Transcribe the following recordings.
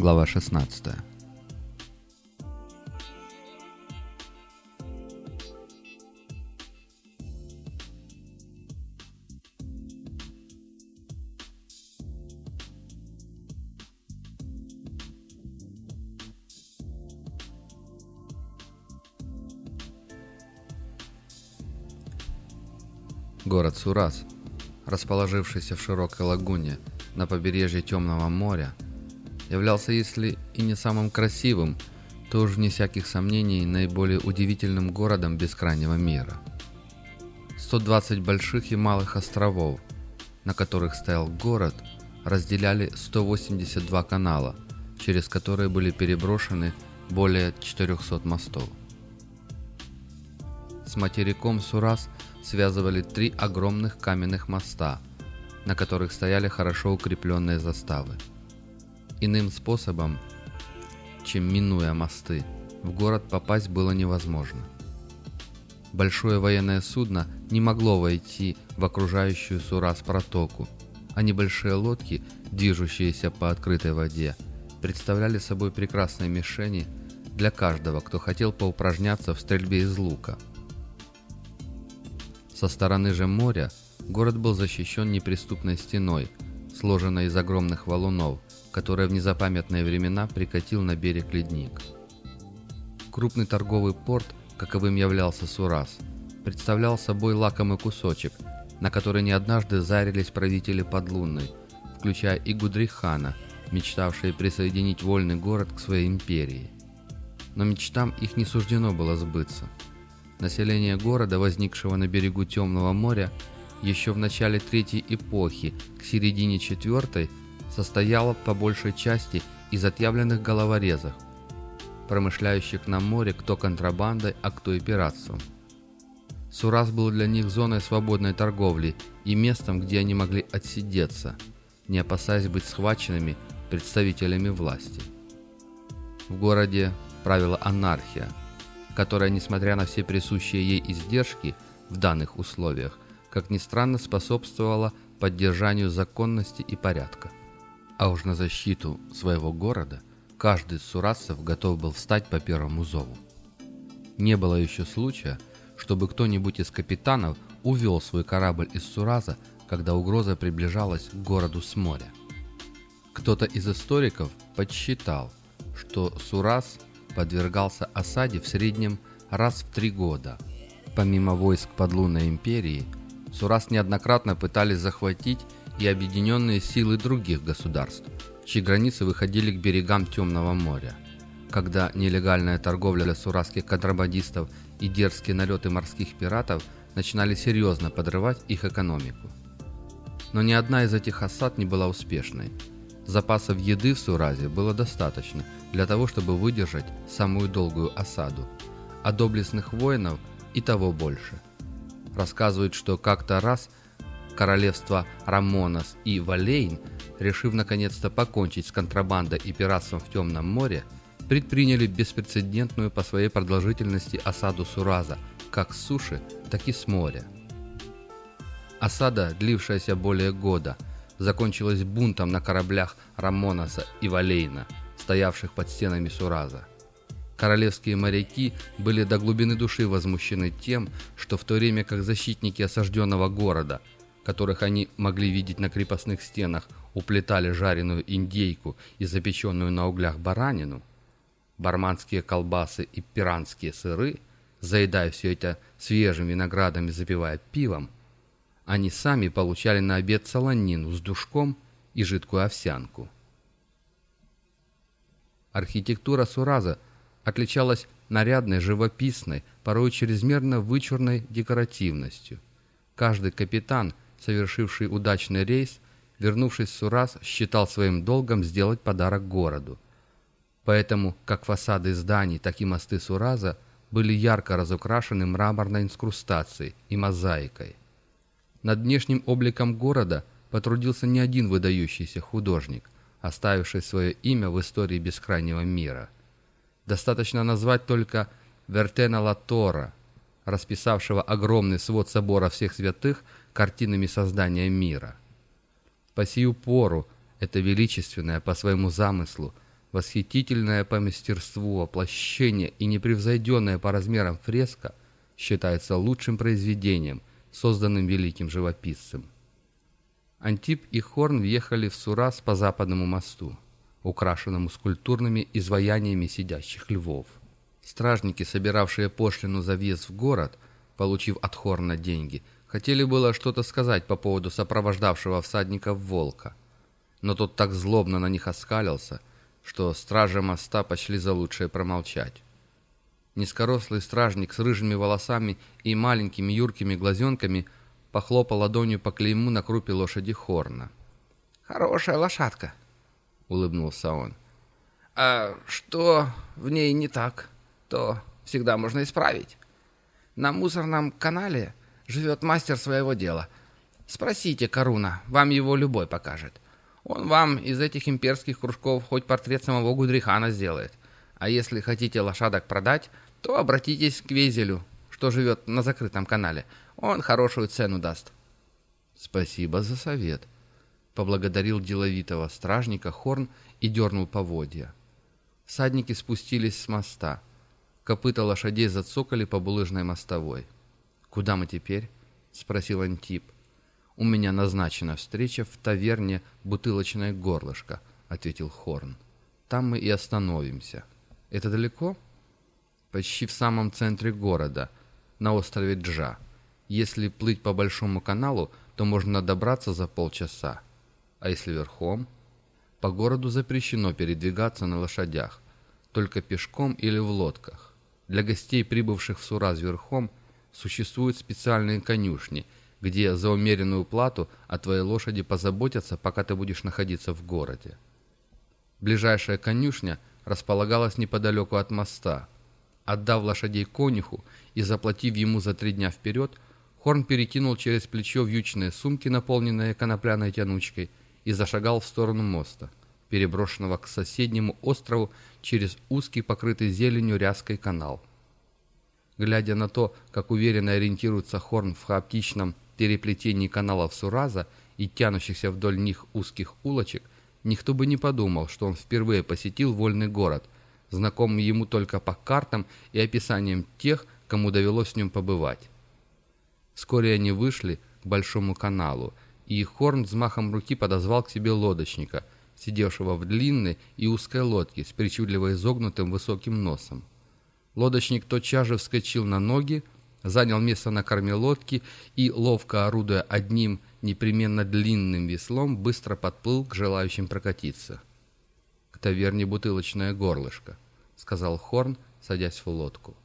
Глава 16. Город Сурас, расположившийся в широкой лагуне на побережье Темного моря, являлся, если и не самым красивым, то уж не всяких сомнений наиболее удивительным городом бескрайнего мира. 120 больших и малых островов, на которых стоял город, разделяли 182 канала, через которые были переброшены более 400 мостов. С материком Сурас связывали три огромных каменных моста, на которых стояли хорошо укрепленные заставы. Иным способом, чем минуя мосты, в город попасть было невозможно. Большое военное судно не могло войти в окружающую Сурас протоку, а небольшие лодки, движущиеся по открытой воде, представляли собой прекрасные мишени для каждого, кто хотел поупражняться в стрельбе из лука. Со стороны же моря город был защищен неприступной стеной, сложенной из огромных валунов, которое в незапамятные времена прикатил на берег ледник. Крупный торговый порт, каковым являлся Сурас, представлял собой лакомый кусочек, на который не однажды зарились правители подлунной, включая и Гудрихана, мечтавшие присоединить вольный город к своей империи. Но мечтам их не суждено было сбыться. Население города, возникшего на берегу Темного моря, еще в начале Третьей эпохи, к середине Четвертой – состояла по большей части из отъявленных головорезов, промышляющих на море кто контрабандой, а кто и пиратством. Сурас был для них зоной свободной торговли и местом, где они могли отсидеться, не опасаясь быть схваченными представителями власти. В городе правила анархия, которая, несмотря на все присущие ей издержки в данных условиях, как ни странно способствовала поддержанию законности и порядка. А уж на защиту своего города каждый из сурасцев готов был встать по первому зову. Не было еще случая, чтобы кто-нибудь из капитанов увел свой корабль из Сураза, когда угроза приближалась к городу с моря. Кто-то из историков подсчитал, что Сураз подвергался осаде в среднем раз в три года. Помимо войск подлунной империи, Сураз неоднократно пытались захватить и объединенные силы других государств, чьи границы выходили к берегам Темного моря. Когда нелегальная торговля для сурасских контрабандистов и дерзкие налеты морских пиратов начинали серьезно подрывать их экономику. Но ни одна из этих осад не была успешной. Запасов еды в Суразе было достаточно для того, чтобы выдержать самую долгую осаду, а доблестных воинов и того больше. Рассказывают, что как-то раз – королевства Рамонос и Валейн, решив наконец-то покончить с контрабандой и пиратством в Темном море, предприняли беспрецедентную по своей продолжительности осаду Сураза, как с суши, так и с моря. Осада, длившаяся более года, закончилась бунтом на кораблях Рамоноса и Валейна, стоявших под стенами Сураза. Королевские моряки были до глубины души возмущены тем, что в то время как защитники осажденного города – которых они могли видеть на крепостных стенах, уплетали жареную индейку и запеченную на углях баранину, барманские колбасы и пиранские сыры, заедая все это свежим виноградом и запивая пивом, они сами получали на обед солонину с душком и жидкую овсянку. Архитектура Сураза отличалась нарядной, живописной, порой чрезмерно вычурной декоративностью. Каждый капитан – совершивший удачный рейс, вернувшись в Сурас, считал своим долгом сделать подарок городу. Поэтому как фасады зданий, так и мосты Сураза были ярко разукрашены мраморной инскрустацией и мозаикой. Над внешним обликом города потрудился не один выдающийся художник, оставивший свое имя в истории бескрайнего мира. Достаточно назвать только Вертена Латора, расписавшего огромный свод собора всех святых – картинами создания мира. По сию пору это величественное по своему замыслу, Восхитительное по мастерству воплощение и непревзойденное по размерам фреска считается лучшим произведением, созданным великим живописцем. Антип и Хорн въехали в Сурас по западному мосту, украшенному скульптурными изваяниями сидящих львов. Стражники, собиравшие пошлину за въезд в город, получив от Хорна деньги, хотели было что-то сказать по поводу сопровождавшего всадников волка. Но тот так злобно на них оскалился, что стражи моста пошли за лучшее промолчать. Низкорослый стражник с рыжими волосами и маленькими юркими глазенками похлопал ладонью по клейму на крупе лошади Хорна. «Хорошая лошадка», — улыбнулся он. «А что в ней не так, то всегда можно исправить. На мусорном канале живет мастер своего дела. Спросите Каруна, вам его любой покажет. Он вам из этих имперских кружков хоть портрет самого Гудрихана сделает. А если хотите лошадок продать, то обратитесь к Везелю, что живет на закрытом канале. Он хорошую цену даст. Спасибо за совет. Поблагодарил деловитого стражника Хорн и дернул поводья. Всадники спустились с моста. Копыта лошадей зацокали по булыжной мостовой. «Куда мы теперь?» — спросил Антип. «У меня назначена встреча в таверне «Бутылочное горлышко», — ответил Хорн. «Там мы и остановимся». «Это далеко?» «Почти в самом центре города, на острове Джа. Если плыть по Большому каналу, то можно добраться за полчаса. А если верхом?» «По городу запрещено передвигаться на лошадях, только пешком или в лодках. Для гостей, прибывших в Сураз верхом, существуют специальные конюшни — где за умеренную плату о твоей лошади позаботятся, пока ты будешь находиться в городе. Ближайшая конюшня располагалась неподалеку от моста. Отдав лошадей конюху и заплатив ему за три дня вперед, Хорн перекинул через плечо вьючные сумки, наполненные конопляной тянучкой, и зашагал в сторону моста, переброшенного к соседнему острову через узкий покрытый зеленью ряской канал. Глядя на то, как уверенно ориентируется Хорн в хаотичном переплетении каналов Сураза и тянущихся вдоль них узких улочек, никто бы не подумал, что он впервые посетил вольный город, знакомый ему только по картам и описаниям тех, кому довелось в нем побывать. Вскоре они вышли к Большому каналу, и Хорн взмахом руки подозвал к себе лодочника, сидевшего в длинной и узкой лодке с причудливо изогнутым высоким носом. Лодочник тотчас же вскочил на ноги, занял место на корме лодки и, ловко орудуя одним непременно длинным веслом, быстро подплыл к желающим прокатиться. «К таверне бутылочное горлышко», — сказал Хорн, садясь в лодку.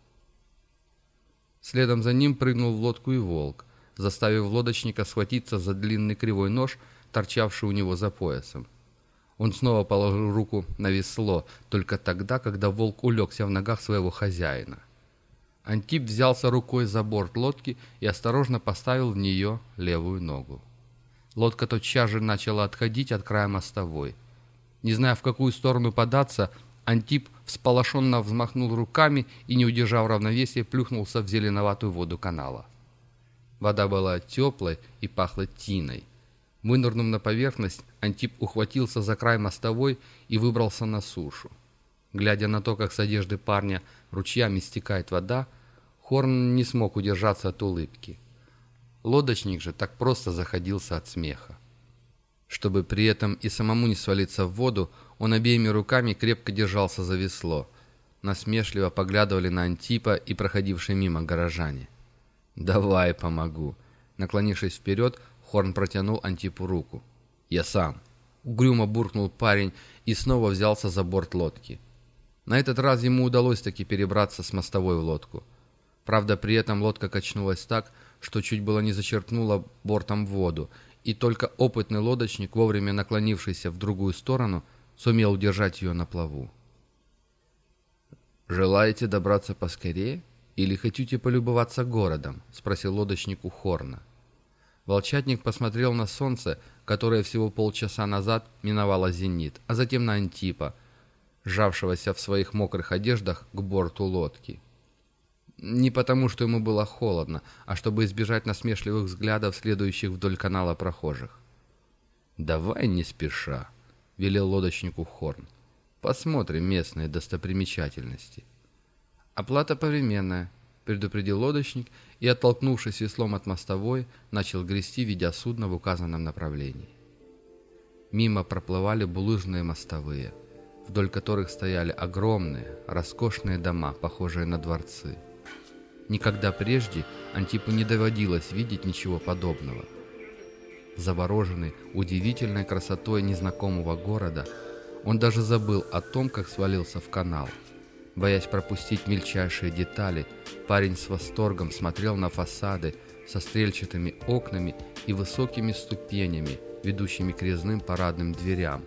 Следом за ним прыгнул в лодку и волк, заставив лодочника схватиться за длинный кривой нож, торчавший у него за поясом. Он снова положил руку на весло, только тогда, когда волк улегся в ногах своего хозяина. Антип взялся рукой за борт лодки и осторожно поставил в нее левую ногу. Лодка тотчас же начала отходить от края мостовой. Не зная, в какую сторону податься, Антип всполошенно взмахнул руками и, не удержав равновесия, плюхнулся в зеленоватую воду канала. Вода была теплой и пахла тиной. Вынырнув на поверхность, Антип ухватился за край мостовой и выбрался на сушу. Глядя на то, как с одежды парня ручьями стекает вода, Хорн не смог удержаться от улыбки. Лодочник же так просто заходился от смеха. Чтобы при этом и самому не свалиться в воду, он обеими руками крепко держался за весло. Насмешливо поглядывали на Антипа и проходившие мимо горожане. «Давай помогу». Наклонившись вперед, Хорн протянул Антипу руку. «Я сам». Угрюмо буркнул парень и снова взялся за борт лодки. На этот раз ему удалось таки перебраться с мостовой в лодку. Правда, при этом лодка качнулась так, что чуть было не зачерпнула бортом воду, и только опытный лодочник, вовремя наклонившийся в другую сторону, сумел удержать ее на плаву. «Желаете добраться поскорее или хотите полюбоваться городом?» — спросил лодочник у Хорна. Волчатник посмотрел на солнце, которое всего полчаса назад миновало зенит, а затем на Антипа — сжавшегося в своих мокрых одеждах к борту лодки. Не потому, что ему было холодно, а чтобы избежать насмешливых взглядов, следующих вдоль канала прохожих. «Давай не спеша», — велел лодочнику Хорн. Посмотрим местные достопримечательности. Оплата повременная, предупредил лодочник и, оттолкнувшись веслом от мостовой, начал грести, ведя судно в указанном направлении. Мимо проплывали булыжные мостовые, вдоль которых стояли огромные, роскошные дома, похожие на дворцы. Никогда прежде Антипу не доводилось видеть ничего подобного. Завороженный удивительной красотой незнакомого города, он даже забыл о том, как свалился в канал. Боясь пропустить мельчайшие детали, парень с восторгом смотрел на фасады со стрельчатыми окнами и высокими ступенями, ведущими к резным парадным дверям,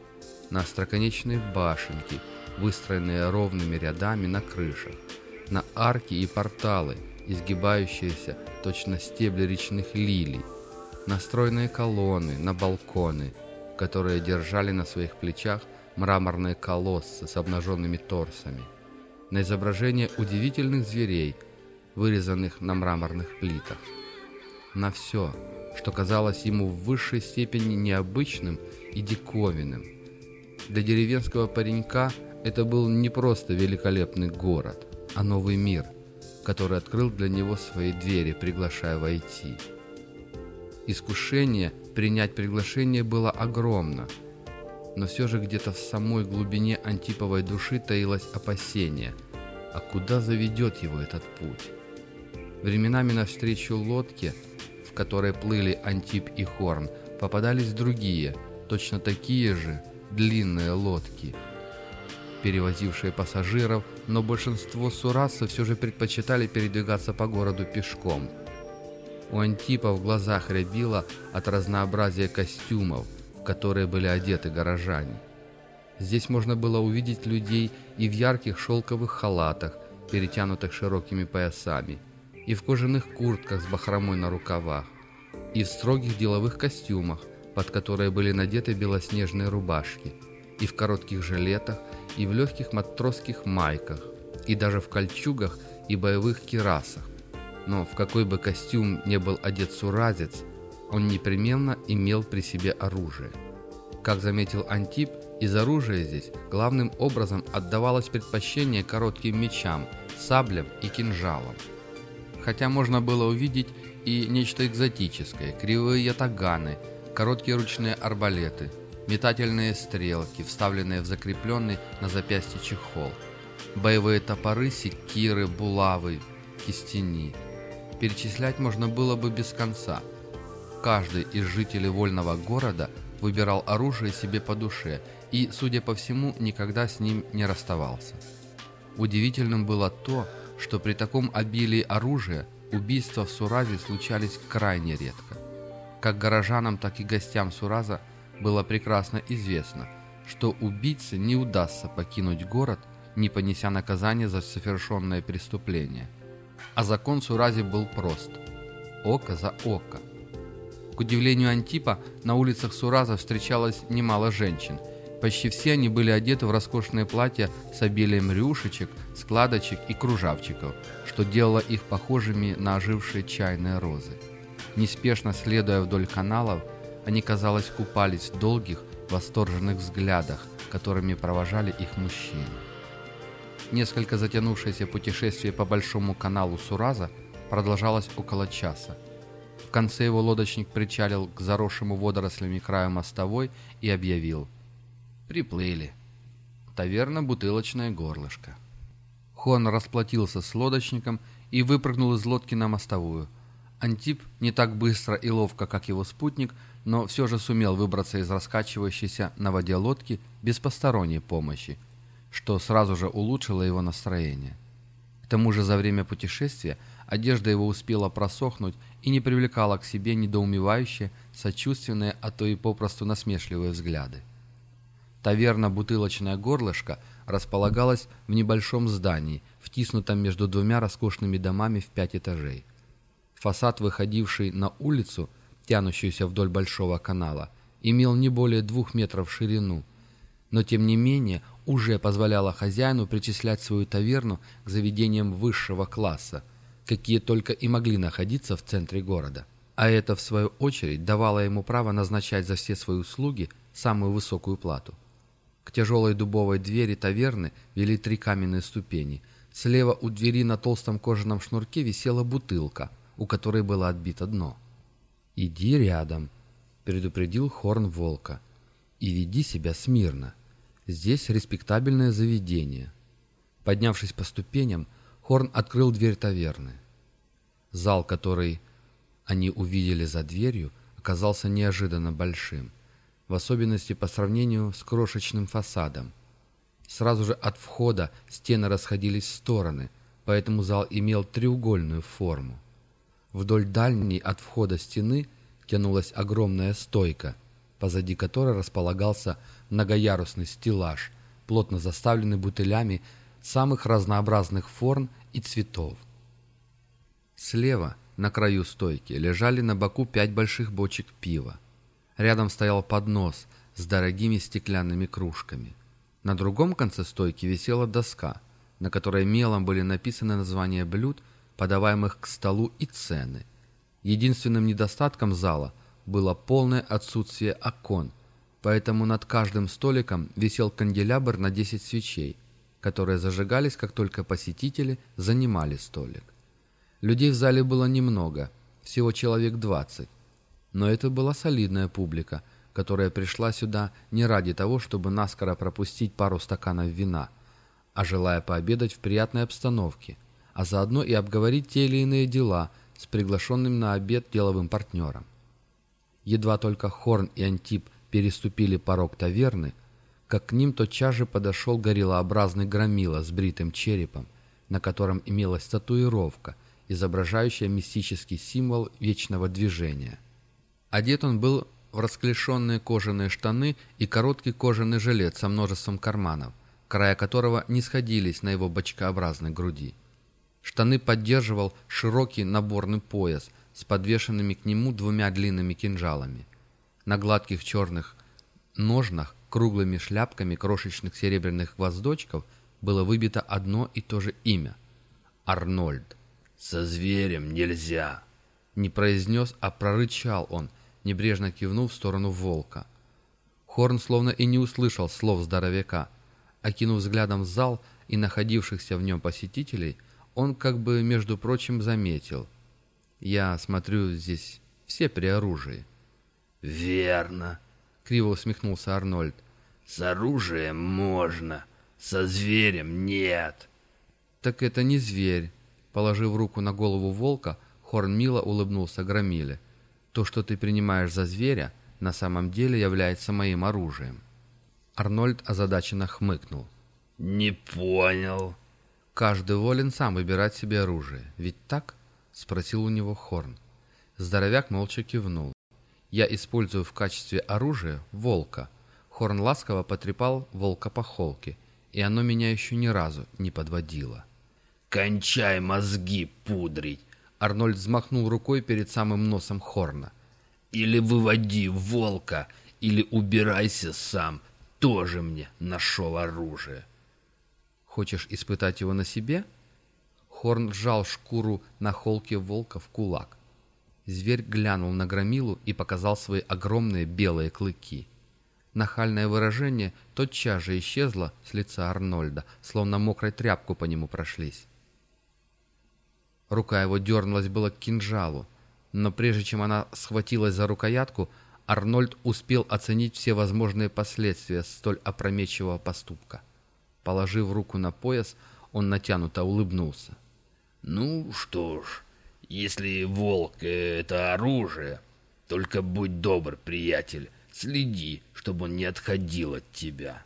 на остроконечные башенки, выстроенные ровными рядами на крышах, на арки и порталы, изгибающиеся точно стебли речных лилий, на стройные колонны, на балконы, которые держали на своих плечах мраморные колоссы с обнаженными торсами, на изображения удивительных зверей, вырезанных на мраморных плитах, на все, что казалось ему в высшей степени необычным и диковинным. Для деревенского паренька это был не просто великолепный город, а новый мир, который открыл для него свои двери, приглашая войти. Искушение принять приглашение было огромно – но все же где-то в самой глубине Антиповой души таилось опасение. А куда заведет его этот путь? Временами навстречу лодке, в которой плыли Антип и Хорн, попадались другие, точно такие же, длинные лодки, перевозившие пассажиров, но большинство сурасов все же предпочитали передвигаться по городу пешком. У Антипа в глазах рябило от разнообразия костюмов – которые были одеты горожане. Здесь можно было увидеть людей и в ярких шелковых халатах, перетянутых широкими поясами, и в кожаных куртках с бахромой на рукавах, и в строгих деловых костюмах, под которые были надеты белоснежные рубашки, и в коротких жилетах, и в легких матросских майках, и даже в кольчугах и боевых кирасах. Но в какой бы костюм не был одет суразец, он непременно имел при себе оружие. Как заметил Антип, из оружия здесь главным образом отдавалось предпочтение коротким мечам, саблям и кинжалам. Хотя можно было увидеть и нечто экзотическое, кривые ятаганы, короткие ручные арбалеты, метательные стрелки, вставленные в закрепленный на запястье чехол, боевые топоры, секиры, булавы, кистени. Перечислять можно было бы без конца – Каждый из жителей вольного города выбирал оружие себе по душе и, судя по всему, никогда с ним не расставался. Удивительным было то, что при таком обилии оружия убийства в Суразе случались крайне редко. Как горожанам, так и гостям Сураза было прекрасно известно, что убийце не удастся покинуть город, не понеся наказание за совершенное преступление. А закон Сурази был прост – око за око. К удивлению Антипа, на улицах Сураза встречалось немало женщин. Почти все они были одеты в роскошные платья с обилием рюшечек, складочек и кружавчиков, что делало их похожими на ожившие чайные розы. Неспешно следуя вдоль каналов, они, казалось, купались в долгих, восторженных взглядах, которыми провожали их мужчины. Несколько затянувшееся путешествие по Большому каналу Сураза продолжалось около часа. В конце его лодочник причалил к заросшему водорослями краю мостовой и объявил. «Приплыли. Таверна «Бутылочное горлышко». Хон расплатился с лодочником и выпрыгнул из лодки на мостовую. Антип не так быстро и ловко, как его спутник, но все же сумел выбраться из раскачивающейся на воде лодки без посторонней помощи, что сразу же улучшило его настроение. К тому же за время путешествия одежда его успела просохнуть и не привлекала к себе недоумевающие, сочувственные, а то и попросту насмешливые взгляды. Таверна «Бутылочное горлышко» располагалась в небольшом здании, втиснутом между двумя роскошными домами в пять этажей. Фасад, выходивший на улицу, тянущуюся вдоль большого канала, имел не более двух метров в ширину, но тем не менее уже позволяло хозяину причислять свою таверну к заведениям высшего класса – какие только и могли находиться в центре города. А это, в свою очередь, давало ему право назначать за все свои услуги самую высокую плату. К тяжелой дубовой двери таверны вели три каменные ступени. Слева у двери на толстом кожаном шнурке висела бутылка, у которой было отбито дно. «Иди рядом», — предупредил Хорн волка, — «и веди себя смирно. Здесь респектабельное заведение». Поднявшись по ступеням, Хорн открыл дверь таверны. Зал, который они увидели за дверью, оказался неожиданно большим в особенности по сравнению с крошечным фасадом. Сразу же от входа стены расходились в стороны, поэтому зал имел треугольную форму. Вдоль дальней от входа стены тянулась огромная стойка, позади которой располагался многоярусный стеллаж, плотно заставленный бутылями самых разнообразных форм и цветов. Слева, на краю стойки, лежали на боку пять больших бочек пива. Рядом стоял поднос с дорогими стеклянными кружками. На другом конце стойки висела доска, на которой мелом были написаны названия блюд, подаваемых к столу и цены. Единственным недостатком зала было полное отсутствие окон, поэтому над каждым столиком висел канделябр на 10 свечей, которые зажигались, как только посетители занимали столик. Людей в зале было немного, всего человек 20, но это была солидная публика, которая пришла сюда не ради того, чтобы наскоро пропустить пару стаканов вина, а желая пообедать в приятной обстановке, а заодно и обговорить те или иные дела с приглашенным на обед деловым партнером. Едва только Хорн и Антип переступили порог таверны, как к ним тотчас же подошел гориллообразный громила с бритым черепом, на котором имелась татуировка, изображающая мистический символ вечного движения – Одет он был в расклешенные кожаные штаны и короткий кожаный жилет со множеством карманов, края которого не сходились на его бочкообразной груди. Штаны поддерживал широкий наборный пояс с подвешенными к нему двумя длинными кинжалами. На гладких черных ножнах круглыми шляпками крошечных серебряных гвоздочков было выбито одно и то же имя — Арнольд. «Со зверем нельзя!» Не произнес, а прорычал он, небрежно кивнув в сторону волка. Хорн словно и не услышал слов здоровяка. Окинув взглядом зал и находившихся в нем посетителей, он как бы, между прочим, заметил. «Я смотрю, здесь все при оружии». «Верно», — криво усмехнулся Арнольд. «С оружием можно, со зверем нет». «Так это не зверь». Положив руку на голову волка, Хорн мило улыбнулся Громиле. То, что ты принимаешь за зверя, на самом деле является моим оружием». Арнольд озадаченно хмыкнул. «Не понял». «Каждый волен сам выбирать себе оружие, ведь так?» — спросил у него Хорн. Здоровяк молча кивнул. «Я использую в качестве оружия волка». Хорн ласково потрепал волка по холке, и оно меня еще ни разу не подводило. «Кончай мозги пудрить! Арнольд взмахнул рукой перед самым носом Хорна. «Или выводи волка, или убирайся сам. Тоже мне нашел оружие». «Хочешь испытать его на себе?» Хорн сжал шкуру на холке волка в кулак. Зверь глянул на громилу и показал свои огромные белые клыки. Нахальное выражение тотчас же исчезло с лица Арнольда, словно мокрой тряпку по нему прошлись. Рука его дернулась было к кинжалу, но прежде чем она схватилась за рукоятку, Арнольд успел оценить все возможные последствия столь опрометчивого поступка. Положив руку на пояс, он натянуто улыбнулся. «Ну что ж, если волк — это оружие, только будь добр, приятель, следи, чтобы он не отходил от тебя».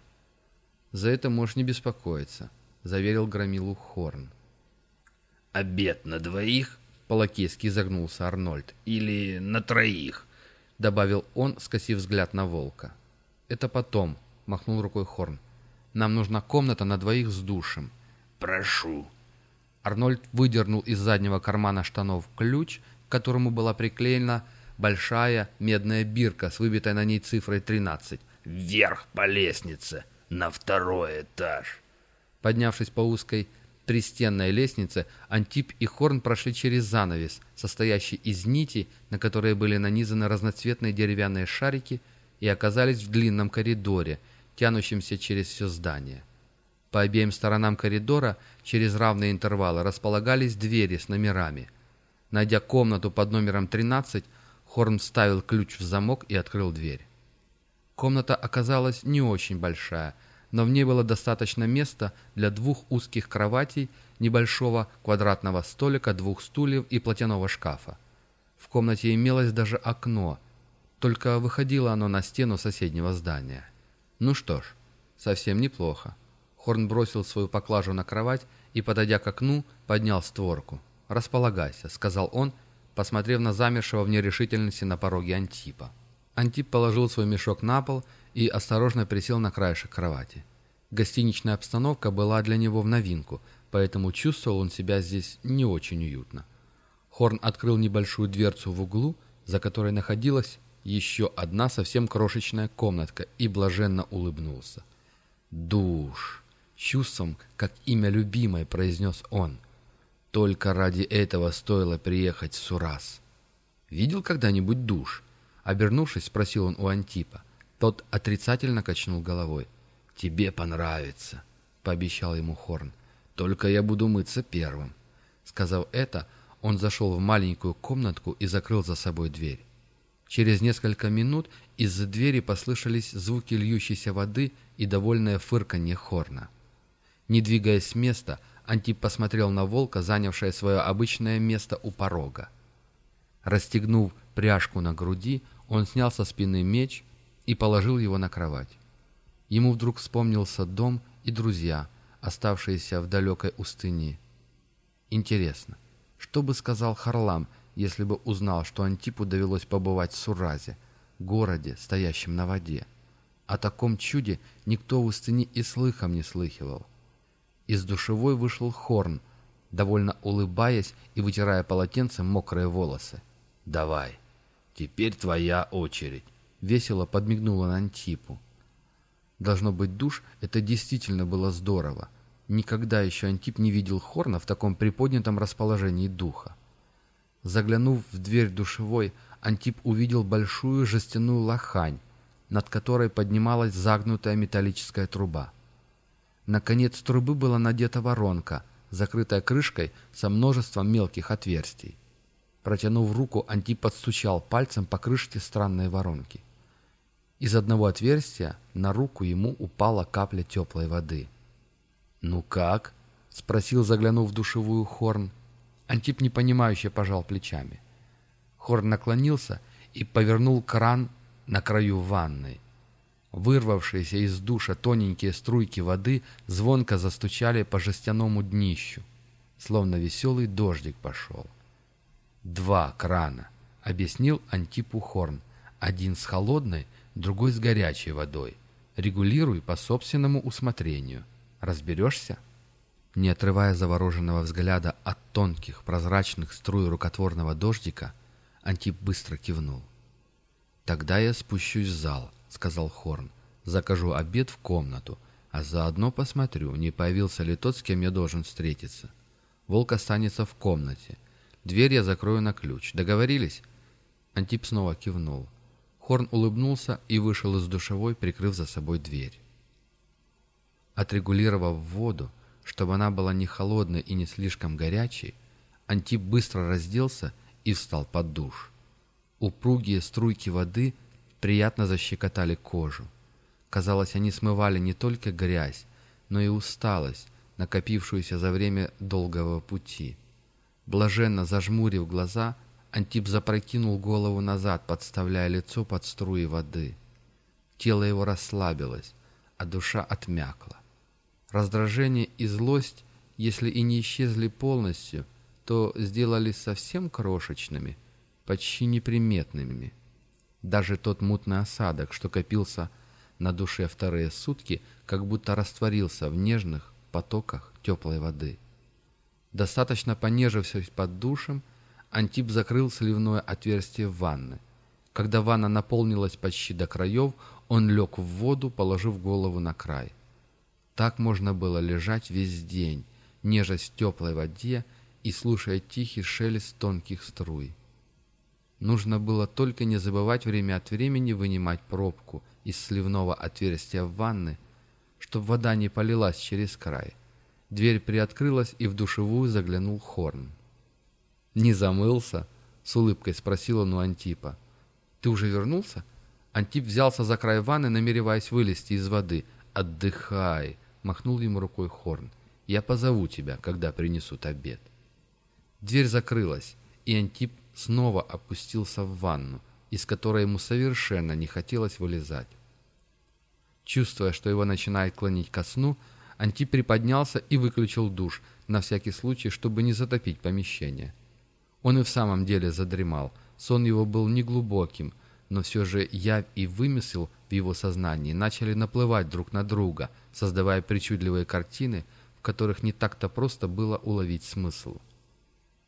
«За это можешь не беспокоиться», — заверил Громилу Хорн. «Обед на двоих?» — по-лакейски загнулся Арнольд. «Или на троих?» — добавил он, скосив взгляд на волка. «Это потом», — махнул рукой Хорн. «Нам нужна комната на двоих с душем». «Прошу». Арнольд выдернул из заднего кармана штанов ключ, к которому была приклеена большая медная бирка с выбитой на ней цифрой 13. «Вверх по лестнице, на второй этаж». Поднявшись по узкой пристенной лестнице Антип и Хорн прошли через занавес, состоящий из нитей, на которые были нанизаны разноцветные деревянные шарики, и оказались в длинном коридоре, тянущимся через все здание. По обеим сторонам коридора через равные интервалы располагались двери с номерами. Найдя комнату под номером 13, Хорн вставил ключ в замок и открыл дверь. Комната оказалась не очень большая, но в ней было достаточно места для двух узких кроватей, небольшого квадратного столика, двух стульев и платяного шкафа. В комнате имелось даже окно, только выходило оно на стену соседнего здания. Ну что ж, совсем неплохо. Хорн бросил свою поклажу на кровать и, подойдя к окну, поднял створку. «Располагайся», — сказал он, посмотрев на замершего в нерешительности на пороге Антипа. Антип положил свой мешок на пол и осторожно присел на краешек кровати. Гостиничная обстановка была для него в новинку, поэтому чувствовал он себя здесь не очень уютно. Хорн открыл небольшую дверцу в углу, за которой находилась еще одна совсем крошечная комнатка, и блаженно улыбнулся. «Душ!» Чувством, как имя любимой, произнес он. «Только ради этого стоило приехать в Сурас». «Видел когда-нибудь душ?» Обернувшись, спросил он у Антипа. Тот отрицательно качнул головой. «Тебе понравится», — пообещал ему Хорн. «Только я буду мыться первым». Сказав это, он зашел в маленькую комнатку и закрыл за собой дверь. Через несколько минут из-за двери послышались звуки льющейся воды и довольное фырканье Хорна. Не двигаясь с места, Антип посмотрел на волка, занявшее свое обычное место у порога. Расстегнув пряжку на груди, он снял со спины меч и положил его на кровать. Ему вдруг вспомнился дом и друзья, оставшиеся в далекой устыне. Интересно, что бы сказал Харлам, если бы узнал, что Антипу довелось побывать в Суразе, городе, стоящем на воде? О таком чуде никто в устыне и слыхом не слыхивал. Из душевой вышел Хорн, довольно улыбаясь и вытирая полотенцем мокрые волосы. «Давай, теперь твоя очередь», — весело подмигнула Антипу. Должно быть, душ — это действительно было здорово. Никогда еще Антип не видел Хорна в таком приподнятом расположении духа. Заглянув в дверь душевой, Антип увидел большую жестяную лохань, над которой поднималась загнутая металлическая труба. На конец трубы была надета воронка, закрытая крышкой со множеством мелких отверстий. Протянув руку, Антип подстучал пальцем по крышке странной воронки. Из одного отверстия на руку ему упала капля теплой воды. «Ну как?» — спросил, заглянув в душевую Хорн. Антип непонимающе пожал плечами. Хорн наклонился и повернул кран на краю ванной. Вырвавшиеся из душа тоненькие струйки воды звонко застучали по жестяному днищу, словно веселый дождик пошел. «Два крана», — объяснил Антипу Хорн. «Один с холодной, другой с горячей водой. Регулируй по собственному усмотрению. Разберешься?» Не отрывая завороженного взгляда от тонких, прозрачных струй рукотворного дождика, Антип быстро кивнул. «Тогда я спущусь в зал», — сказал Хорн. «Закажу обед в комнату, а заодно посмотрю, не появился ли тот, с кем я должен встретиться. Волк останется в комнате. Дверь я закрою на ключ. Договорились?» Антип снова кивнул. Хорн улыбнулся и вышел из душевой, прикрыв за собой дверь. Отрегулировав воду, чтобы она была не холодной и не слишком горячей, Антип быстро разделся и встал под душ. Упругие струйки воды приятно защекотали кожу. Казалось, они смывали не только грязь, но и усталость, накопившуюся за время долгого пути. Блаженно зажмурив глаза, Антип запрокинул голову назад, подставляя лицо под струи воды. Тело его расслабилось, а душа отмякла. Раздражение и злость, если и не исчезли полностью, то сделались совсем крошечными, почти неприметными. Даже тот мутный осадок, что копился на душе вторые сутки, как будто растворился в нежных потоках теплой воды. Достаточно понежившись под душем, Антип закрыл сливное отверстие в ванны. Когда ванна наполнилась почти до краев, он лег в воду, положив голову на край. Так можно было лежать весь день, нежась в теплой воде и слушая тихий шелест тонких струй. Нужно было только не забывать время от времени вынимать пробку из сливного отверстия в ванны, чтобы вода не полилась через край. Дверь приоткрылась, и в душевую заглянул Хорн. «Не замылся?» — с улыбкой спросил он у Антипа. «Ты уже вернулся?» Антип взялся за край ванны, намереваясь вылезти из воды. «Отдыхай!» — махнул ему рукой Хорн. «Я позову тебя, когда принесут обед». Дверь закрылась, и Антип снова опустился в ванну, из которой ему совершенно не хотелось вылезать. Чувствуя, что его начинает клонить ко сну, Антип приподнялся и выключил душ, на всякий случай, чтобы не затопить помещение. Он и в самом деле задремал. Сон его был неглубоким, но все же явь и вымысел в его сознании начали наплывать друг на друга, создавая причудливые картины, в которых не так-то просто было уловить смысл.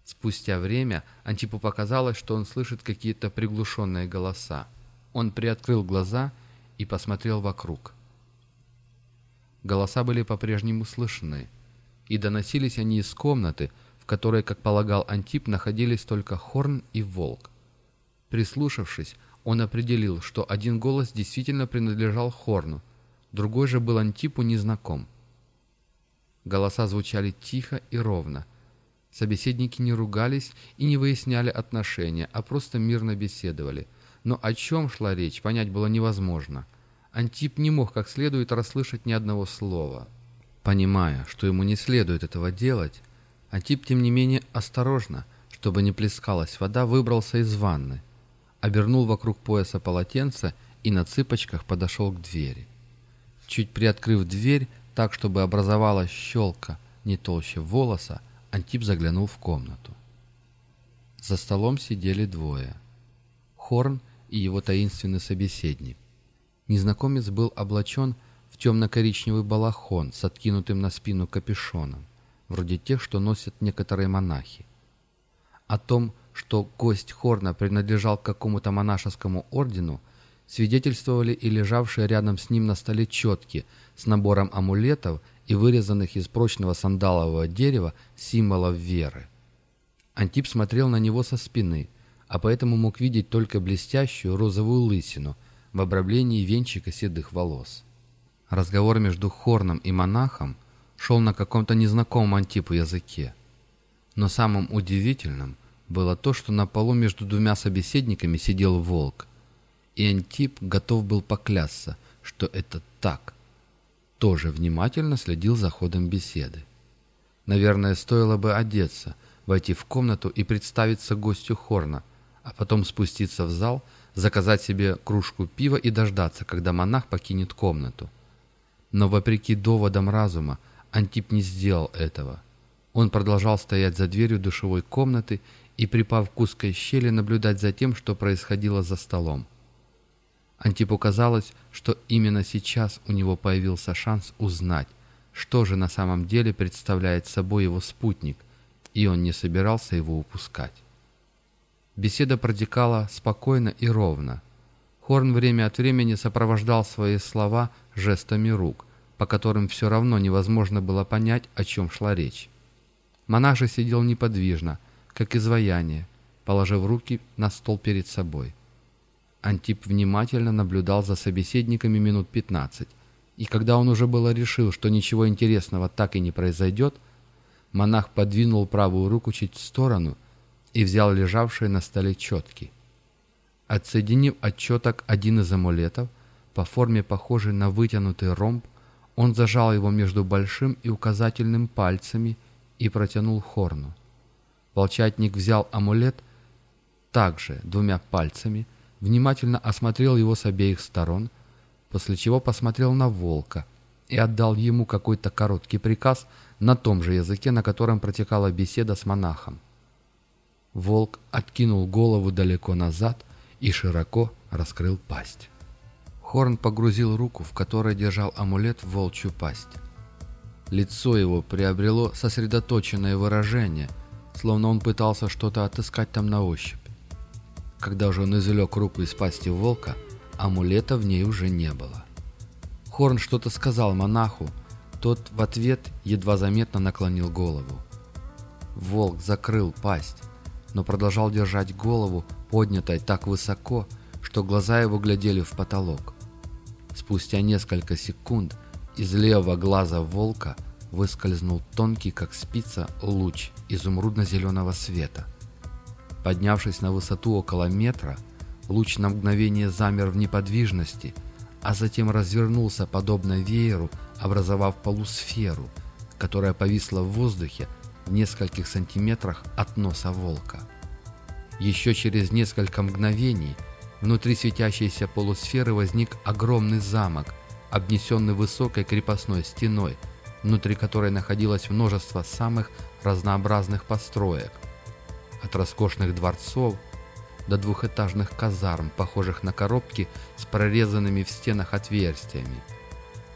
Спустя время Антипу показалось, что он слышит какие-то приглушенные голоса. Он приоткрыл глаза и посмотрел вокруг. Голоса были по-прежнему слышны, и доносились они из комнаты, в которой, как полагал Антип, находились только Хорн и Волк. Прислушавшись, он определил, что один голос действительно принадлежал Хорну, другой же был Антипу незнаком. Голоса звучали тихо и ровно. Собеседники не ругались и не выясняли отношения, а просто мирно беседовали. Но о чем шла речь, понять было невозможно. Антип не мог как следует расслышать ни одного слова. Понимая, что ему не следует этого делать, Антип, тем не менее, осторожно, чтобы не плескалась вода, выбрался из ванны, обернул вокруг пояса полотенце и на цыпочках подошел к двери. Чуть приоткрыв дверь так, чтобы образовалась щелка не толще волоса, Антип заглянул в комнату. За столом сидели двое. Хорн и его таинственный собеседник. Незнакомец был облачен в темно-коричневый балахон с откинутым на спину капюшоном вроде тех, что носят некоторые монахи. О том, что гость Хорна принадлежал к какому-то монашескому ордену, свидетельствовали и лежавшие рядом с ним на столе четки с набором амулетов и вырезанных из прочного сандалового дерева символов веры. Антип смотрел на него со спины, а поэтому мог видеть только блестящую розовую лысину в обрамлении венчика седых волос. Разговор между Хорном и монахом шел на каком-то незнакомом антипу языке. Но самым удивительным было то, что на полу между двумя собеседниками сидел волк, и Антип готов был поклясться, что это так. Тоже внимательно следил за ходом беседы. Наверное, стоило бы одеться, войти в комнату и представиться гостю Хорна, а потом спуститься в зал, заказать себе кружку пива и дождаться, когда монах покинет комнату. Но вопреки доводам разума, Антип не сделал этого. Он продолжал стоять за дверью душевой комнаты и, припав к узкой щели, наблюдать за тем, что происходило за столом. Антипу казалось, что именно сейчас у него появился шанс узнать, что же на самом деле представляет собой его спутник, и он не собирался его упускать. Беседа протекала спокойно и ровно. Хорн время от времени сопровождал свои слова жестами рук – по которым все равно невозможно было понять, о чем шла речь. Монах же сидел неподвижно, как изваяние, положив руки на стол перед собой. Антип внимательно наблюдал за собеседниками минут пятнадцать, и когда он уже было решил, что ничего интересного так и не произойдет, монах подвинул правую руку чуть в сторону и взял лежавшие на столе четки. Отсоединив от четок один из амулетов, по форме похожий на вытянутый ромб, он зажал его между большим и указательным пальцами и протянул Хорну. Волчатник взял амулет также двумя пальцами, внимательно осмотрел его с обеих сторон, после чего посмотрел на волка и отдал ему какой-то короткий приказ на том же языке, на котором протекала беседа с монахом. Волк откинул голову далеко назад и широко раскрыл пасть. Хорн погрузил руку, в которой держал амулет, в волчью пасть. Лицо его приобрело сосредоточенное выражение, словно он пытался что-то отыскать там на ощупь. Когда же он извлек руку из пасти волка, амулета в ней уже не было. Хорн что-то сказал монаху, тот в ответ едва заметно наклонил голову. Волк закрыл пасть, но продолжал держать голову, поднятой так высоко, что глаза его глядели в потолок. Спустя несколько секунд из левого глаза волка выскользнул тонкий, как спица, луч изумрудно-зеленого света. Поднявшись на высоту около метра, луч на мгновение замер в неподвижности, а затем развернулся подобно вееру, образовав полусферу, которая повисла в воздухе в нескольких сантиметрах от носа волка. Еще через несколько мгновений внутри светящейся полусферы возник огромный замок, обнесенный высокой крепостной стеной, внутри которой находилось множество самых разнообразных построек. От роскошных дворцов до двухэтажных казарм, похожих на коробки с прорезанными в стенах отверстиями.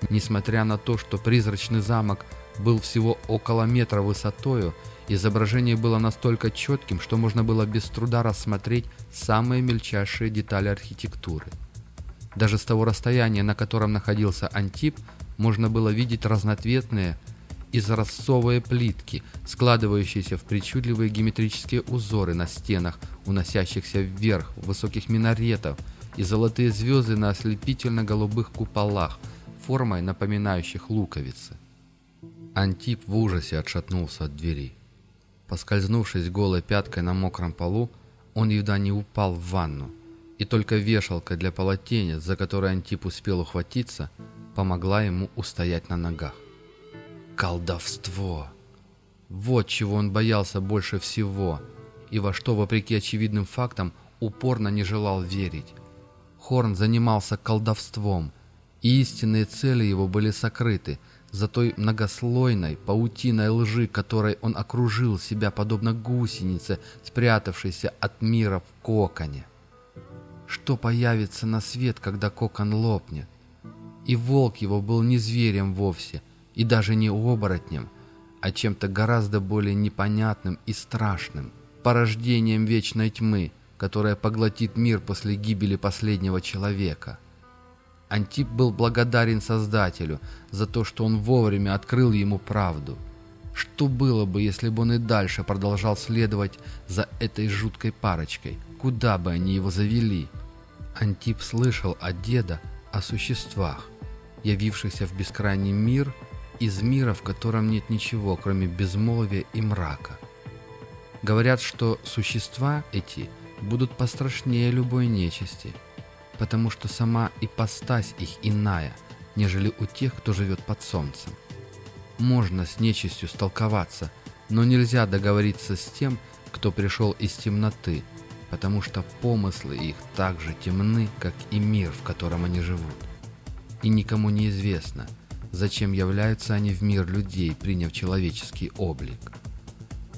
Несмотря на то, что призрачный замок был всего около метра высотою, изображение было настолько четким, что можно было без труда рассмотреть самые мельчайшие детали архитектуры. Даже с того расстояния, на котором находился Антип, можно было видеть разноцветные изразцовые плитки, складывающиеся в причудливые геометрические узоры на стенах, уносящихся вверх высоких минаретов, и золотые звезды на ослепительно-голубых куполах, формой напоминающих луковицы. Антип в ужасе отшатнулся от двери. Поскользнувшись голой пяткой на мокром полу, он едва не упал в ванну, и только вешалка для полотенец, за которой Антип успел ухватиться, помогла ему устоять на ногах. Колдовство! Вот чего он боялся больше всего, и во что, вопреки очевидным фактам, упорно не желал верить. Хорн занимался колдовством, и истинные цели его были сокрыты за той многослойной паутиной лжи, которой он окружил себя, подобно гусенице, спрятавшейся от мира в коконе. Что появится на свет, когда кокон лопнет? И волк его был не зверем вовсе, и даже не оборотнем, а чем-то гораздо более непонятным и страшным, порождением вечной тьмы, которая поглотит мир после гибели последнего человека. Антип был благодарен Создателю за то, что он вовремя открыл ему правду. Что было бы, если бы он и дальше продолжал следовать за этой жуткой парочкой? Куда бы они его завели? Антип слышал от деда о существах, явившихся в бескрайний мир из мира, в котором нет ничего, кроме безмолвия и мрака. Говорят, что существа эти будут пострашнее любой нечисти – потому что сама ипостась их иная, нежели у тех, кто живет под солнцем. Можно с нечистью столковаться, но нельзя договориться с тем, кто пришел из темноты, потому что помыслы их так же темны, как и мир, в котором они живут. И никому не известно, зачем являются они в мир людей, приняв человеческий облик.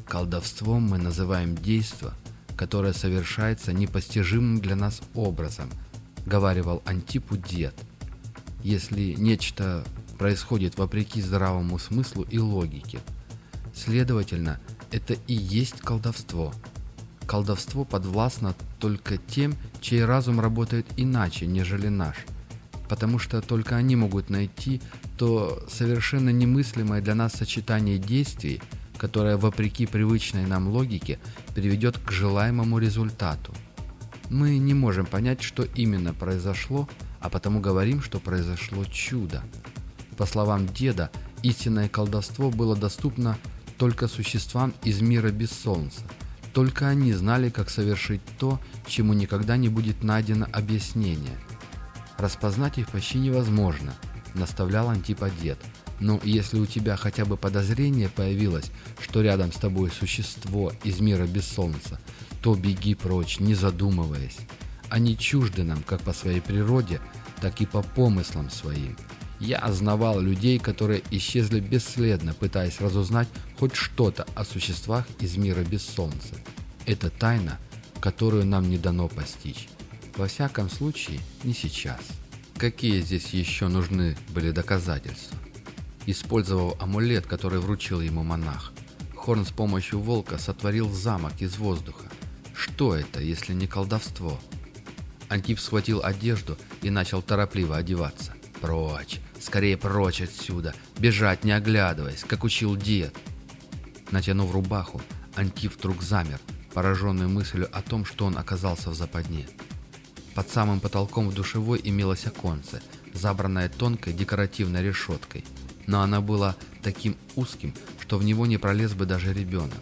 Колдовством мы называем действо, которое совершается непостижимым для нас образом – говаривал Антипу дед. Если нечто происходит вопреки здравому смыслу и логике, следовательно, это и есть колдовство. Колдовство подвластно только тем, чей разум работает иначе, нежели наш, потому что только они могут найти то совершенно немыслимое для нас сочетание действий, которое, вопреки привычной нам логике, приведет к желаемому результату. Мы не можем понять, что именно произошло, а потому говорим, что произошло чудо. По словам деда, истинное колдовство было доступно только существам из мира без солнца. Только они знали, как совершить то, чему никогда не будет найдено объяснение. Распознать их почти невозможно, наставлял Антипа дед. Но если у тебя хотя бы подозрение появилось, что рядом с тобой существо из мира без солнца, то беги прочь, не задумываясь. Они чужды нам как по своей природе, так и по помыслам своим. Я знавал людей, которые исчезли бесследно, пытаясь разузнать хоть что-то о существах из мира без солнца. Это тайна, которую нам не дано постичь. Во всяком случае, не сейчас. Какие здесь еще нужны были доказательства? Использовав амулет, который вручил ему монах, Хорн с помощью волка сотворил замок из воздуха, что это, если не колдовство? Антип схватил одежду и начал торопливо одеваться. Прочь, скорее прочь отсюда, бежать не оглядываясь, как учил дед. Натянув рубаху, Антип вдруг замер, пораженный мыслью о том, что он оказался в западне. Под самым потолком в душевой имелось оконце, забранное тонкой декоративной решеткой, но она была таким узким, что в него не пролез бы даже ребенок.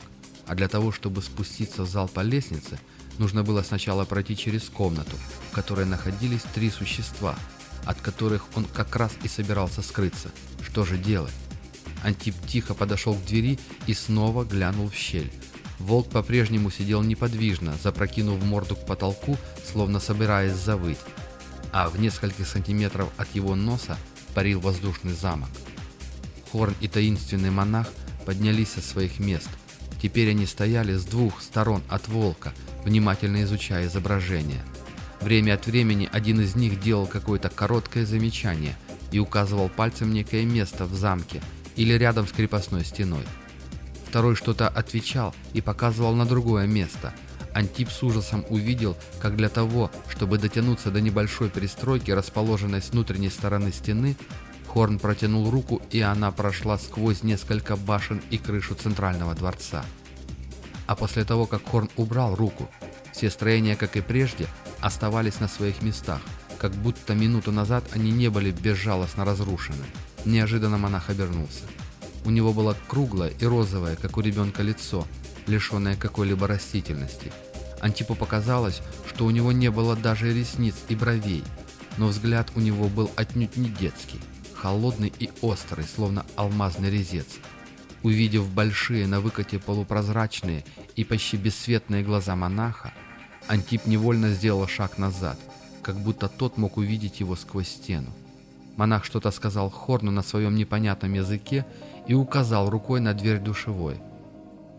А для того, чтобы спуститься в зал по лестнице, нужно было сначала пройти через комнату, в которой находились три существа, от которых он как раз и собирался скрыться. Что же делать? Антип тихо подошел к двери и снова глянул в щель. Волк по-прежнему сидел неподвижно, запрокинув морду к потолку, словно собираясь завыть. А в нескольких сантиметров от его носа парил воздушный замок. Хорн и таинственный монах поднялись со своих мест. Теперь они стояли с двух сторон от волка, внимательно изучая изображение. Время от времени один из них делал какое-то короткое замечание и указывал пальцем некое место в замке или рядом с крепостной стеной. Второй что-то отвечал и показывал на другое место. Антип с ужасом увидел, как для того, чтобы дотянуться до небольшой пристройки, расположенной с внутренней стороны стены, Хорн протянул руку, и она прошла сквозь несколько башен и крышу центрального дворца. А после того, как Хорн убрал руку, все строения, как и прежде, оставались на своих местах, как будто минуту назад они не были безжалостно разрушены. Неожиданно монах обернулся. У него было круглое и розовое, как у ребенка, лицо, лишенное какой-либо растительности. Антипу показалось, что у него не было даже ресниц и бровей, но взгляд у него был отнюдь не детский, холодный и острый, словно алмазный резец. Увидев большие на выкате полупрозрачные и почти бесцветные глаза монаха, Антип невольно сделал шаг назад, как будто тот мог увидеть его сквозь стену. Монах что-то сказал Хорну на своем непонятном языке и указал рукой на дверь душевой.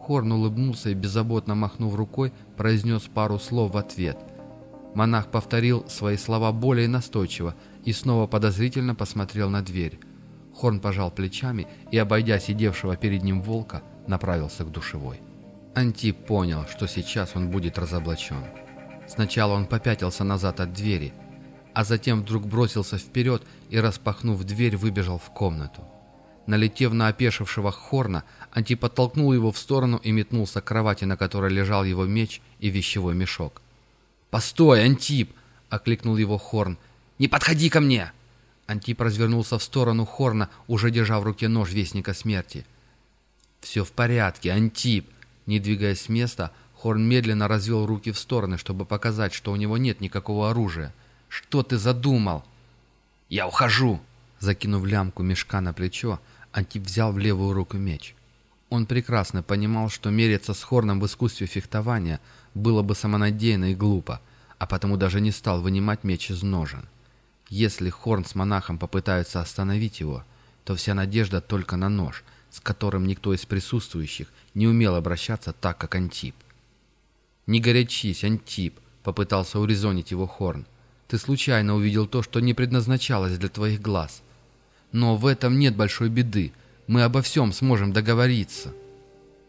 Хорн улыбнулся и, беззаботно махнув рукой, произнес пару слов в ответ. Монах повторил свои слова более настойчиво и снова подозрительно посмотрел на дверь. Хорн пожал плечами и, обойдя сидевшего перед ним волка, направился к душевой. Антип понял, что сейчас он будет разоблачен. Сначала он попятился назад от двери, а затем вдруг бросился вперед и, распахнув дверь, выбежал в комнату. Налетев на опешившего Хорна, Антип оттолкнул его в сторону и метнулся к кровати, на которой лежал его меч и вещевой мешок. «Постой, Антип!» — окликнул его Хорн. «Не подходи ко мне!» Антип развернулся в сторону Хорна, уже держа в руке нож Вестника Смерти. «Все в порядке, Антип!» Не двигаясь с места, Хорн медленно развел руки в стороны, чтобы показать, что у него нет никакого оружия. «Что ты задумал?» «Я ухожу!» Закинув лямку мешка на плечо, Антип взял в левую руку меч. Он прекрасно понимал, что мериться с Хорном в искусстве фехтования было бы самонадеянно и глупо, а потому даже не стал вынимать меч из ножен. Если Хорн с монахом попытаются остановить его, то вся надежда только на нож, с которым никто из присутствующих не умел обращаться так, как Антип. «Не горячись, Антип», — попытался урезонить его Хорн. «Ты случайно увидел то, что не предназначалось для твоих глаз». Но в этом нет большой беды. Мы обо всем сможем договориться».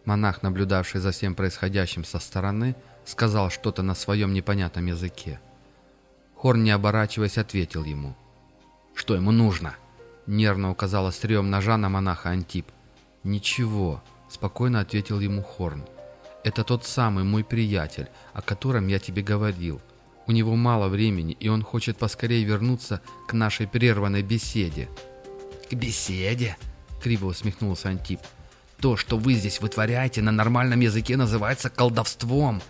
Монах, наблюдавший за всем происходящим со стороны, сказал что-то на своем непонятном языке. Хорн, не оборачиваясь, ответил ему. «Что ему нужно?» Нервно указал острием ножа на монаха Антип. «Ничего», — спокойно ответил ему Хорн. «Это тот самый мой приятель, о котором я тебе говорил. У него мало времени, и он хочет поскорее вернуться к нашей прерванной беседе». «К беседе?» — криво усмехнулся Антип. «То, что вы здесь вытворяете, на нормальном языке называется колдовством».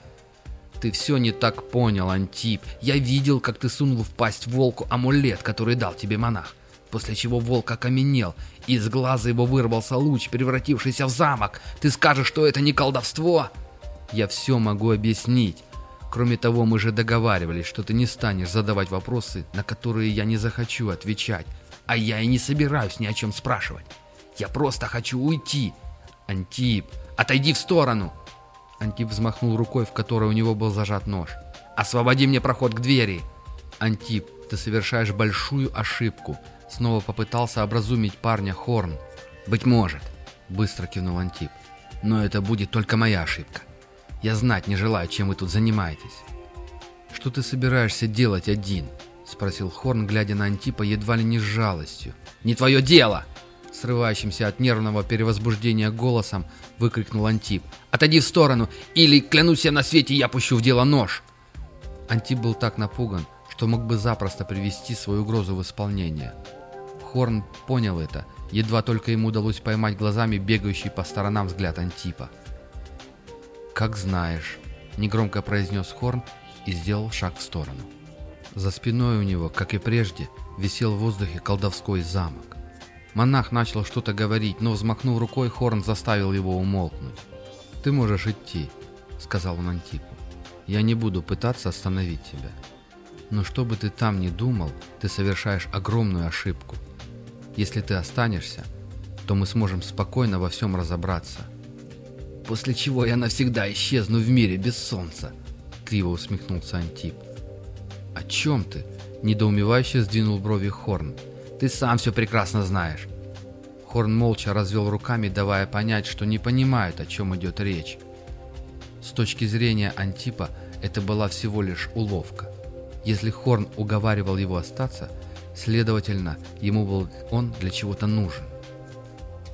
«Ты все не так понял, Антип. Я видел, как ты сунул в пасть волку амулет, который дал тебе монах. После чего волк окаменел, и из глаза его вырвался луч, превратившийся в замок. Ты скажешь, что это не колдовство?» «Я все могу объяснить. Кроме того, мы же договаривались, что ты не станешь задавать вопросы, на которые я не захочу отвечать. А я и не собираюсь ни о чем спрашивать. Я просто хочу уйти. Антип, отойди в сторону. Антип взмахнул рукой, в которой у него был зажат нож. Освободи мне проход к двери. Антип, ты совершаешь большую ошибку. Снова попытался образумить парня Хорн. Быть может, быстро кивнул Антип. Но это будет только моя ошибка. Я знать не желаю, чем вы тут занимаетесь. Что ты собираешься делать один? — спросил Хорн, глядя на Антипа едва ли не с жалостью. «Не твое дело!» Срывающимся от нервного перевозбуждения голосом выкрикнул Антип. «Отойди в сторону, или, клянусь я на свете, я пущу в дело нож!» Антип был так напуган, что мог бы запросто привести свою угрозу в исполнение. Хорн понял это, едва только ему удалось поймать глазами бегающий по сторонам взгляд Антипа. «Как знаешь», — негромко произнес Хорн и сделал шаг в сторону. За спиной у него, как и прежде, висел в воздухе колдовской замок. Монах начал что-то говорить, но, взмахнув рукой, Хорн заставил его умолкнуть. «Ты можешь идти», — сказал он Антипу. «Я не буду пытаться остановить тебя. Но что бы ты там ни думал, ты совершаешь огромную ошибку. Если ты останешься, то мы сможем спокойно во всем разобраться. После чего я навсегда исчезну в мире без солнца», — криво усмехнулся Антип. «О чем ты?» — недоумевающе сдвинул брови Хорн. «Ты сам все прекрасно знаешь». Хорн молча развел руками, давая понять, что не понимает, о чем идет речь. С точки зрения Антипа, это была всего лишь уловка. Если Хорн уговаривал его остаться, следовательно, ему был он для чего-то нужен.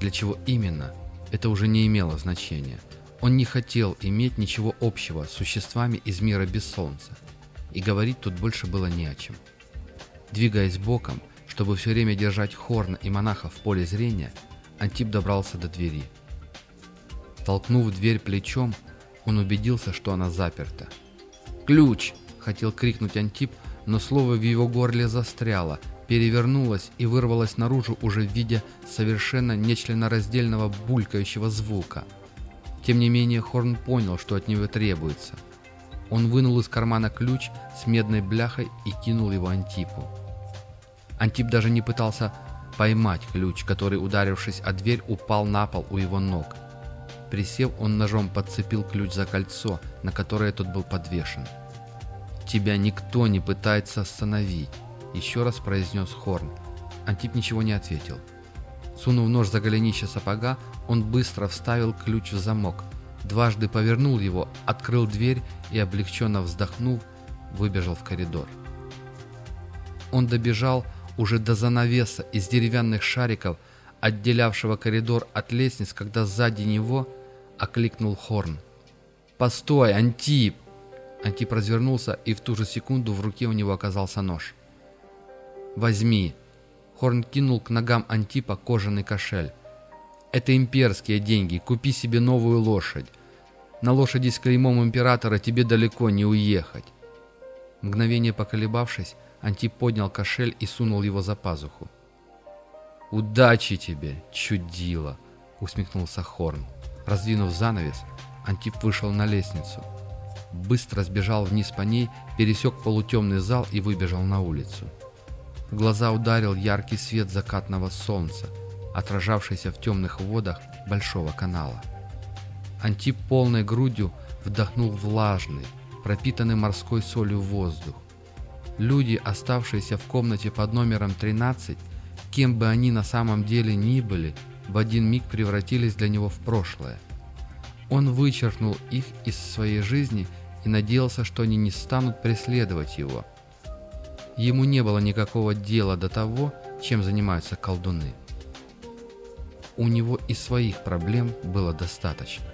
Для чего именно, это уже не имело значения. Он не хотел иметь ничего общего с существами из мира без солнца и говорить тут больше было не о чем. Двигаясь боком, чтобы все время держать Хорна и монаха в поле зрения, Антип добрался до двери. Толкнув дверь плечом, он убедился, что она заперта. «Ключ!» — хотел крикнуть Антип, но слово в его горле застряло, перевернулось и вырвалось наружу уже в виде совершенно нечленораздельного булькающего звука. Тем не менее Хорн понял, что от него требуется — он вынул из кармана ключ с медной бляхой и кинул его Антипу. Антип даже не пытался поймать ключ, который, ударившись о дверь, упал на пол у его ног. Присев, он ножом подцепил ключ за кольцо, на которое тот был подвешен. «Тебя никто не пытается остановить», — еще раз произнес Хорн. Антип ничего не ответил. Сунув нож за голенище сапога, он быстро вставил ключ в замок — дважды повернул его, открыл дверь и, облегченно вздохнув, выбежал в коридор. Он добежал уже до занавеса из деревянных шариков, отделявшего коридор от лестниц, когда сзади него окликнул Хорн. «Постой, Антип!» Антип развернулся, и в ту же секунду в руке у него оказался нож. «Возьми!» Хорн кинул к ногам Антипа кожаный кошель. Это имперские деньги, купи себе новую лошадь. На лошади с клеймом императора тебе далеко не уехать. Мгновение поколебавшись, Антип поднял кошель и сунул его за пазуху. «Удачи тебе, чудило!» — усмехнулся Хорн. Раздвинув занавес, Антип вышел на лестницу. Быстро сбежал вниз по ней, пересек полутемный зал и выбежал на улицу. В глаза ударил яркий свет закатного солнца — отражавшейся в темных водах большого канала. Антип полной грудью вдохнул влажный, пропитанный морской солью воздух. Люди, оставшиеся в комнате под номером 13, кем бы они на самом деле ни были, в один миг превратились для него в прошлое. Он вычеркнул их из своей жизни и надеялся, что они не станут преследовать его. Ему не было никакого дела до того, чем занимаются колдуны у него и своих проблем было достаточно.